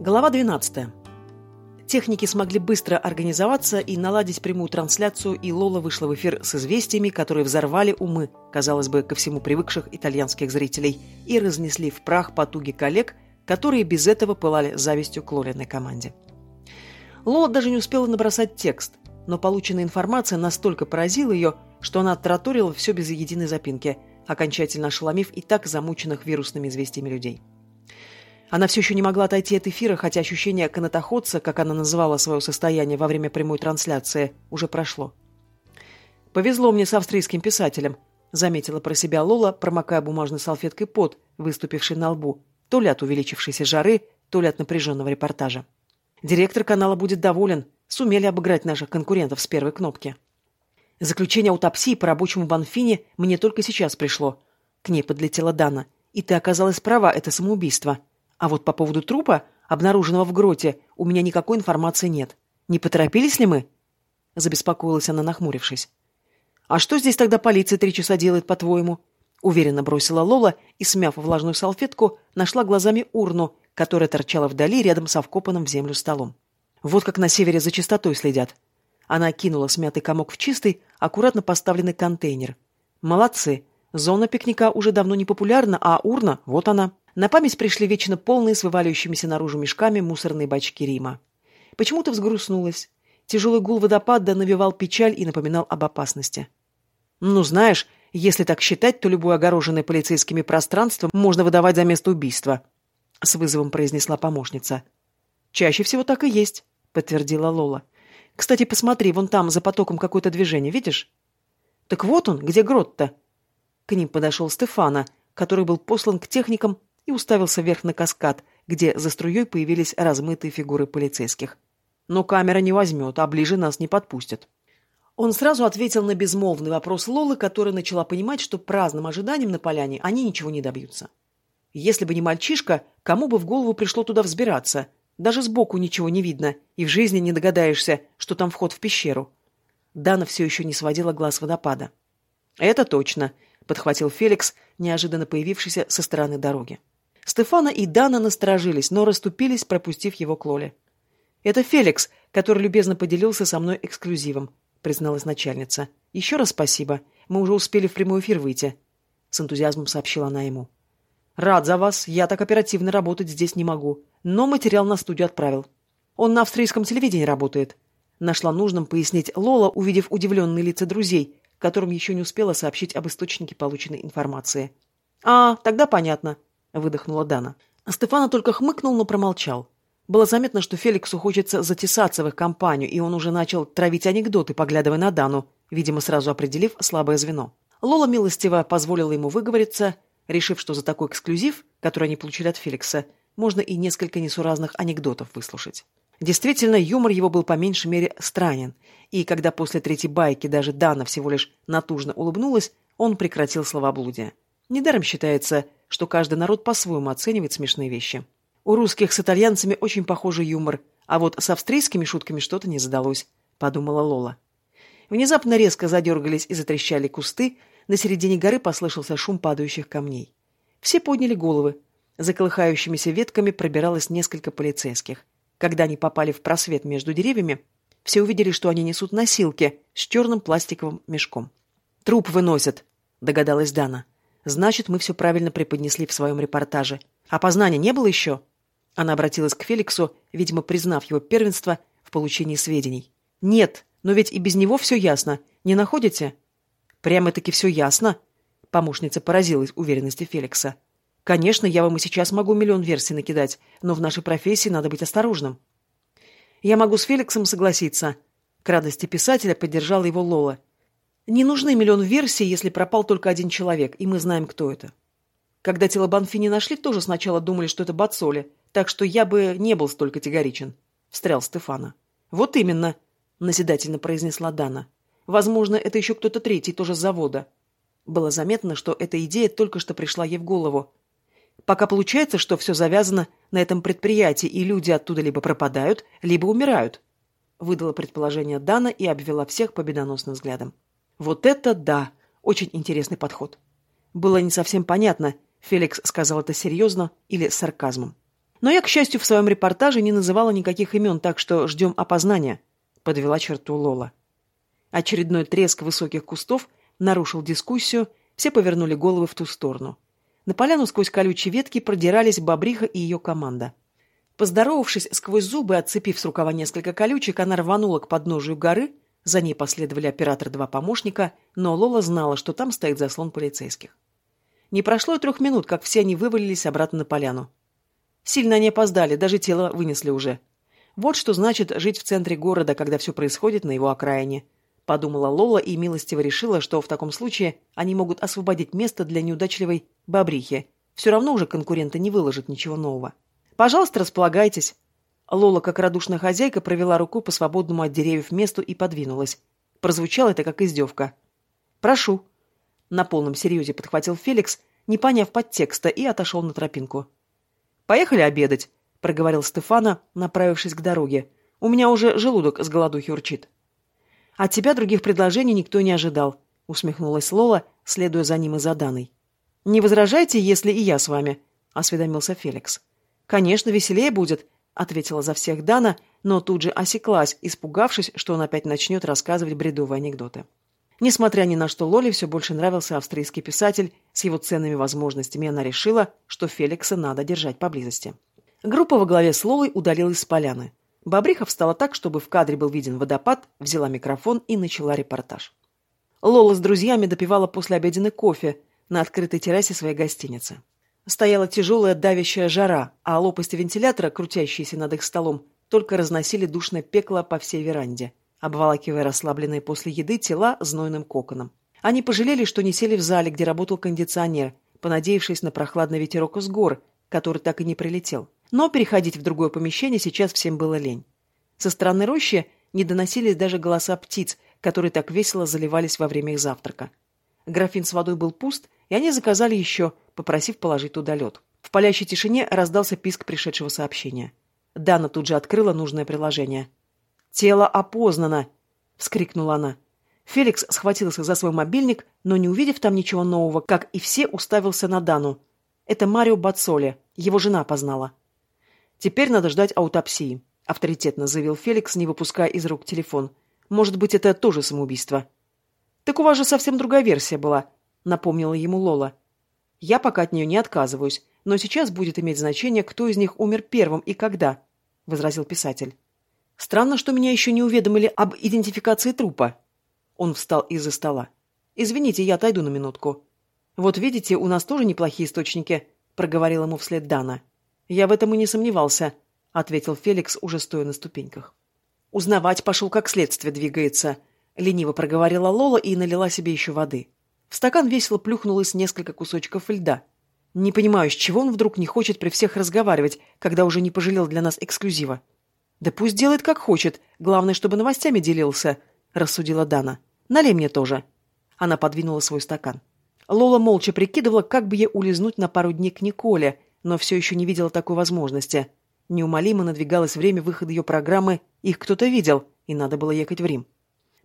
Глава 12. Техники смогли быстро организоваться и наладить прямую трансляцию, и Лола вышла в эфир с известиями, которые взорвали умы, казалось бы, ко всему привыкших итальянских зрителей, и разнесли в прах потуги коллег, которые без этого пылали завистью к Лолиной команде. Лола даже не успела набросать текст, но полученная информация настолько поразила ее, что она тараторила все без единой запинки, окончательно ошеломив и так замученных вирусными известиями людей. Она все еще не могла отойти от эфира, хотя ощущение канатоходца, как она называла свое состояние во время прямой трансляции, уже прошло. «Повезло мне с австрийским писателем», — заметила про себя Лола, промокая бумажной салфеткой пот, выступивший на лбу, то ли от увеличившейся жары, то ли от напряженного репортажа. «Директор канала будет доволен. Сумели обыграть наших конкурентов с первой кнопки». «Заключение аутопсии по рабочему Банфине мне только сейчас пришло». К ней подлетела Дана. «И ты оказалась права, это самоубийство». А вот по поводу трупа, обнаруженного в гроте, у меня никакой информации нет. Не поторопились ли мы?» Забеспокоилась она, нахмурившись. «А что здесь тогда полиция три часа делает, по-твоему?» Уверенно бросила Лола и, смяв влажную салфетку, нашла глазами урну, которая торчала вдали рядом с вкопанным в землю столом. Вот как на севере за чистотой следят. Она кинула смятый комок в чистый, аккуратно поставленный контейнер. «Молодцы! Зона пикника уже давно не популярна, а урна — вот она!» На память пришли вечно полные с вываливающимися наружу мешками мусорные бачки Рима. Почему-то взгрустнулась. Тяжелый гул водопада навевал печаль и напоминал об опасности. «Ну, знаешь, если так считать, то любое огороженное полицейскими пространство можно выдавать за место убийства», — с вызовом произнесла помощница. «Чаще всего так и есть», — подтвердила Лола. «Кстати, посмотри, вон там за потоком какое-то движение, видишь?» «Так вот он, где грот-то?» К ним подошел Стефана, который был послан к техникам и уставился вверх на каскад, где за струей появились размытые фигуры полицейских. «Но камера не возьмет, а ближе нас не подпустят». Он сразу ответил на безмолвный вопрос Лолы, которая начала понимать, что праздным ожиданием на поляне они ничего не добьются. Если бы не мальчишка, кому бы в голову пришло туда взбираться? Даже сбоку ничего не видно, и в жизни не догадаешься, что там вход в пещеру. Дана все еще не сводила глаз водопада. «Это точно», — подхватил Феликс, неожиданно появившийся со стороны дороги. Стефана и Дана насторожились, но расступились, пропустив его к Лоле. «Это Феликс, который любезно поделился со мной эксклюзивом», — призналась начальница. «Еще раз спасибо. Мы уже успели в прямой эфир выйти», — с энтузиазмом сообщила она ему. «Рад за вас. Я так оперативно работать здесь не могу. Но материал на студию отправил. Он на австрийском телевидении работает». Нашла нужным пояснить Лола, увидев удивленные лица друзей, которым еще не успела сообщить об источнике полученной информации. «А, тогда понятно», — выдохнула Дана. Стефана только хмыкнул, но промолчал. Было заметно, что Феликсу хочется затесаться в их компанию, и он уже начал травить анекдоты, поглядывая на Дану, видимо, сразу определив слабое звено. Лола милостиво позволила ему выговориться, решив, что за такой эксклюзив, который они получили от Феликса, можно и несколько несуразных анекдотов выслушать. Действительно, юмор его был по меньшей мере странен, и когда после третьей байки даже Дана всего лишь натужно улыбнулась, он прекратил словоблудие. Недаром считается, что каждый народ по-своему оценивает смешные вещи. У русских с итальянцами очень похожий юмор, а вот с австрийскими шутками что-то не задалось, подумала Лола. Внезапно резко задергались и затрещали кусты, на середине горы послышался шум падающих камней. Все подняли головы. За колыхающимися ветками пробиралось несколько полицейских. Когда они попали в просвет между деревьями, все увидели, что они несут носилки с черным пластиковым мешком. «Труп выносят», — догадалась Дана. Значит, мы все правильно преподнесли в своем репортаже. Опознания не было еще? Она обратилась к Феликсу, видимо, признав его первенство в получении сведений. Нет, но ведь и без него все ясно. Не находите? Прямо-таки все ясно. Помощница поразилась уверенности Феликса. Конечно, я вам и сейчас могу миллион версий накидать, но в нашей профессии надо быть осторожным. Я могу с Феликсом согласиться. К радости писателя поддержала его Лола. Не нужны миллион версий, если пропал только один человек, и мы знаем, кто это. Когда тело Банфини нашли, тоже сначала думали, что это Бацоли, так что я бы не был столь категоричен. Встрял Стефана. Вот именно, назидательно произнесла Дана. Возможно, это еще кто-то третий, тоже с завода. Было заметно, что эта идея только что пришла ей в голову. Пока получается, что все завязано на этом предприятии, и люди оттуда либо пропадают, либо умирают. Выдала предположение Дана и обвела всех победоносным взглядом. Вот это да! Очень интересный подход. Было не совсем понятно, Феликс сказал это серьезно или с сарказмом. Но я, к счастью, в своем репортаже не называла никаких имен, так что ждем опознания», — подвела черту Лола. Очередной треск высоких кустов нарушил дискуссию, все повернули головы в ту сторону. На поляну сквозь колючие ветки продирались Бобриха и ее команда. Поздоровавшись сквозь зубы, отцепив с рукава несколько колючек, она рванула к подножию горы, за ней последовали оператор два помощника, но Лола знала, что там стоит заслон полицейских. Не прошло и трех минут, как все они вывалились обратно на поляну. Сильно они опоздали, даже тело вынесли уже. Вот что значит жить в центре города, когда все происходит на его окраине. Подумала Лола и милостиво решила, что в таком случае они могут освободить место для неудачливой бобрихи. Все равно уже конкуренты не выложат ничего нового. «Пожалуйста, располагайтесь». Лола, как радушная хозяйка, провела руку по свободному от деревьев месту и подвинулась. Прозвучало это как издевка. «Прошу». На полном серьезе подхватил Феликс, не поняв подтекста, и отошел на тропинку. «Поехали обедать», — проговорил Стефана, направившись к дороге. «У меня уже желудок с голодухи урчит». «От тебя других предложений никто не ожидал», — усмехнулась Лола, следуя за ним и за Даной. «Не возражайте, если и я с вами», — осведомился Феликс. «Конечно, веселее будет», — ответила за всех Дана, но тут же осеклась, испугавшись, что он опять начнет рассказывать бредовые анекдоты. Несмотря ни на что, Лоле все больше нравился австрийский писатель с его ценными возможностями, она решила, что Феликса надо держать поблизости. Группа во главе с Лолой удалилась с поляны. Бобриха встала так, чтобы в кадре был виден водопад, взяла микрофон и начала репортаж. Лола с друзьями допивала послеобеденный кофе на открытой террасе своей гостиницы. Стояла тяжелая давящая жара, а лопасти вентилятора, крутящиеся над их столом, только разносили душное пекло по всей веранде, обволакивая расслабленные после еды тела знойным коконом. Они пожалели, что не сели в зале, где работал кондиционер, понадеявшись на прохладный ветерок из гор, который так и не прилетел. Но переходить в другое помещение сейчас всем было лень. Со стороны рощи не доносились даже голоса птиц, которые так весело заливались во время их завтрака. Графин с водой был пуст, и они заказали еще, попросив положить туда лед. В палящей тишине раздался писк пришедшего сообщения. Дана тут же открыла нужное приложение. «Тело опознано!» — вскрикнула она. Феликс схватился за свой мобильник, но, не увидев там ничего нового, как и все, уставился на Дану. Это Марио Бацоли, его жена познала. «Теперь надо ждать аутопсии», — авторитетно заявил Феликс, не выпуская из рук телефон. «Может быть, это тоже самоубийство?» «Так у вас же совсем другая версия была», — напомнила ему Лола. Я пока от нее не отказываюсь, но сейчас будет иметь значение, кто из них умер первым и когда, — возразил писатель. Странно, что меня еще не уведомили об идентификации трупа. Он встал из-за стола. Извините, я отойду на минутку. Вот видите, у нас тоже неплохие источники, — проговорил ему вслед Дана. Я в этом и не сомневался, — ответил Феликс, уже стоя на ступеньках. Узнавать пошел, как следствие двигается, — лениво проговорила Лола и налила себе еще воды. В стакан весело плюхнулось несколько кусочков льда. Не понимаю, с чего он вдруг не хочет при всех разговаривать, когда уже не пожалел для нас эксклюзива. Да пусть делает как хочет, главное, чтобы новостями делился, рассудила Дана. Налей мне тоже. Она подвинула свой стакан. Лола молча прикидывала, как бы ей улизнуть на пару дней к Николе, но все еще не видела такой возможности. Неумолимо надвигалось время выхода ее программы «Их кто-то видел», и надо было ехать в Рим.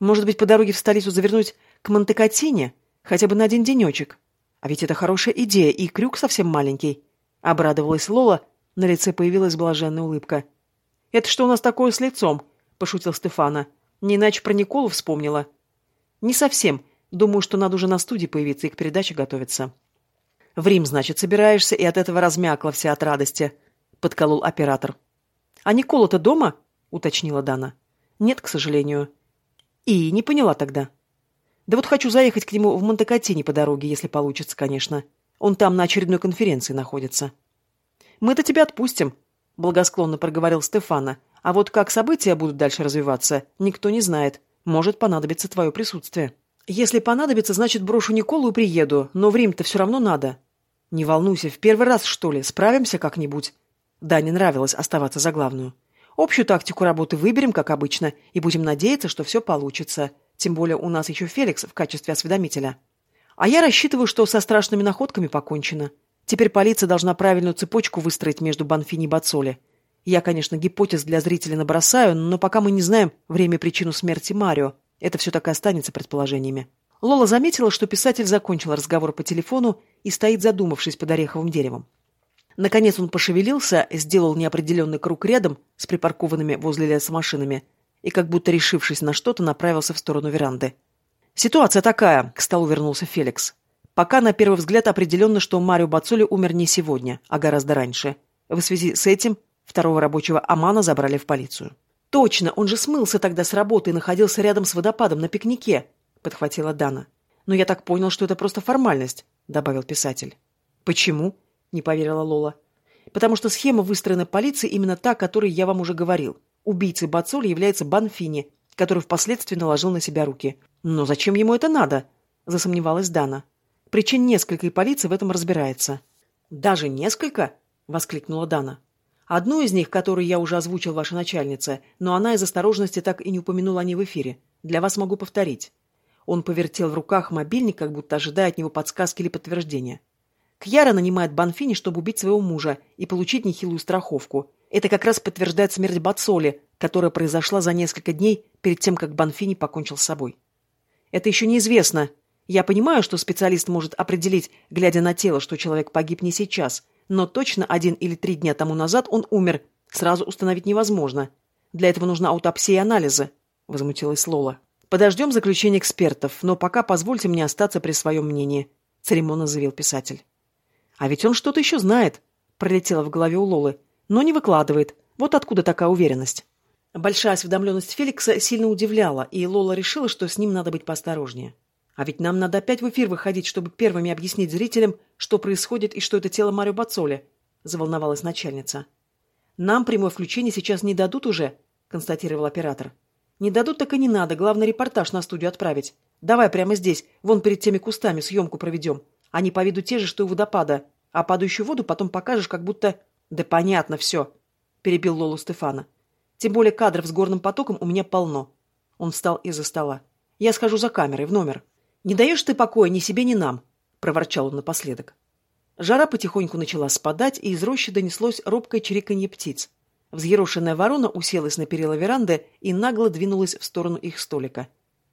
Может быть, по дороге в столицу завернуть к Монтекатине? Хотя бы на один денечек. А ведь это хорошая идея, и крюк совсем маленький. Обрадовалась Лола, на лице появилась блаженная улыбка. «Это что у нас такое с лицом?» – пошутил Стефана. «Не иначе про Николу вспомнила». «Не совсем. Думаю, что надо уже на студии появиться и к передаче готовиться». «В Рим, значит, собираешься, и от этого размякла вся от радости», — подколол оператор. «А Никола-то дома?» — уточнила Дана. «Нет, к сожалению». «И не поняла тогда». Да вот хочу заехать к нему в Монтекатине по дороге, если получится, конечно. Он там на очередной конференции находится. Мы-то тебя отпустим, благосклонно проговорил Стефана. А вот как события будут дальше развиваться, никто не знает. Может понадобиться твое присутствие. Если понадобится, значит, брошу Николу и приеду, но в Рим-то все равно надо. Не волнуйся, в первый раз, что ли, справимся как-нибудь. Да, не нравилось оставаться за главную. Общую тактику работы выберем, как обычно, и будем надеяться, что все получится. Тем более у нас еще Феликс в качестве осведомителя. А я рассчитываю, что со страшными находками покончено. Теперь полиция должна правильную цепочку выстроить между Банфини и Бацоли. Я, конечно, гипотез для зрителей набросаю, но пока мы не знаем время и причину смерти Марио. Это все так и останется предположениями. Лола заметила, что писатель закончил разговор по телефону и стоит задумавшись под ореховым деревом. Наконец он пошевелился, сделал неопределенный круг рядом с припаркованными возле леса машинами и, как будто решившись на что-то, направился в сторону веранды. «Ситуация такая», — к столу вернулся Феликс. «Пока на первый взгляд определенно, что Марио Бацоли умер не сегодня, а гораздо раньше. В связи с этим второго рабочего Амана забрали в полицию». «Точно, он же смылся тогда с работы и находился рядом с водопадом на пикнике», — подхватила Дана. «Но я так понял, что это просто формальность», — добавил писатель. «Почему?» Не поверила Лола. Потому что схема выстроена полицией именно та, о которой я вам уже говорил. Убийцей Бацоли является Банфини, который впоследствии наложил на себя руки. Но зачем ему это надо? Засомневалась Дана. Причин несколько, и полиция в этом разбирается. Даже несколько? Воскликнула Дана. Одну из них, которую я уже озвучил вашей начальнице, но она из осторожности так и не упомянула о ней в эфире. Для вас могу повторить. Он повертел в руках мобильник, как будто ожидая от него подсказки или подтверждения. Кьяра нанимает Банфини, чтобы убить своего мужа и получить нехилую страховку. Это как раз подтверждает смерть Бацоли, которая произошла за несколько дней перед тем, как Банфини покончил с собой. Это еще неизвестно. Я понимаю, что специалист может определить, глядя на тело, что человек погиб не сейчас, но точно один или три дня тому назад он умер. Сразу установить невозможно. Для этого нужна аутопсия и анализы, — возмутилась Лола. Подождем заключения экспертов, но пока позвольте мне остаться при своем мнении, — церемонно заявил писатель. А ведь он что-то еще знает, пролетело в голове у Лолы, но не выкладывает. Вот откуда такая уверенность. Большая осведомленность Феликса сильно удивляла, и Лола решила, что с ним надо быть поосторожнее. А ведь нам надо опять в эфир выходить, чтобы первыми объяснить зрителям, что происходит и что это тело Марио Бацоли, заволновалась начальница. Нам прямое включение сейчас не дадут уже, констатировал оператор. Не дадут, так и не надо, главное репортаж на студию отправить. Давай прямо здесь, вон перед теми кустами съемку проведем. Они по виду те же, что и водопада, а падающую воду потом покажешь, как будто... Да понятно все, перебил Лолу Стефана. Тем более кадров с горным потоком у меня полно. Он встал из-за стола. Я схожу за камерой, в номер. Не даешь ты покоя ни себе, ни нам, проворчал он напоследок. Жара потихоньку начала спадать, и из рощи донеслось робкое чириканье птиц. Взъерошенная ворона уселась на перила веранды и нагло двинулась в сторону их столика.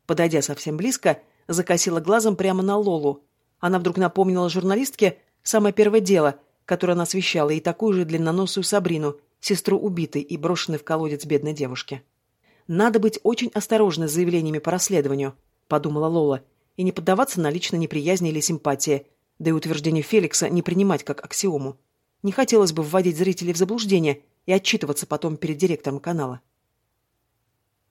Подойдя совсем близко, закосила глазом прямо на Лолу, она вдруг напомнила журналистке самое первое дело, которое она освещала, и такую же длинноносую Сабрину, сестру убитой и брошенной в колодец бедной девушки. «Надо быть очень осторожной с заявлениями по расследованию», — подумала Лола, и не поддаваться на личной неприязни или симпатии, да и утверждение Феликса не принимать как аксиому. Не хотелось бы вводить зрителей в заблуждение и отчитываться потом перед директором канала.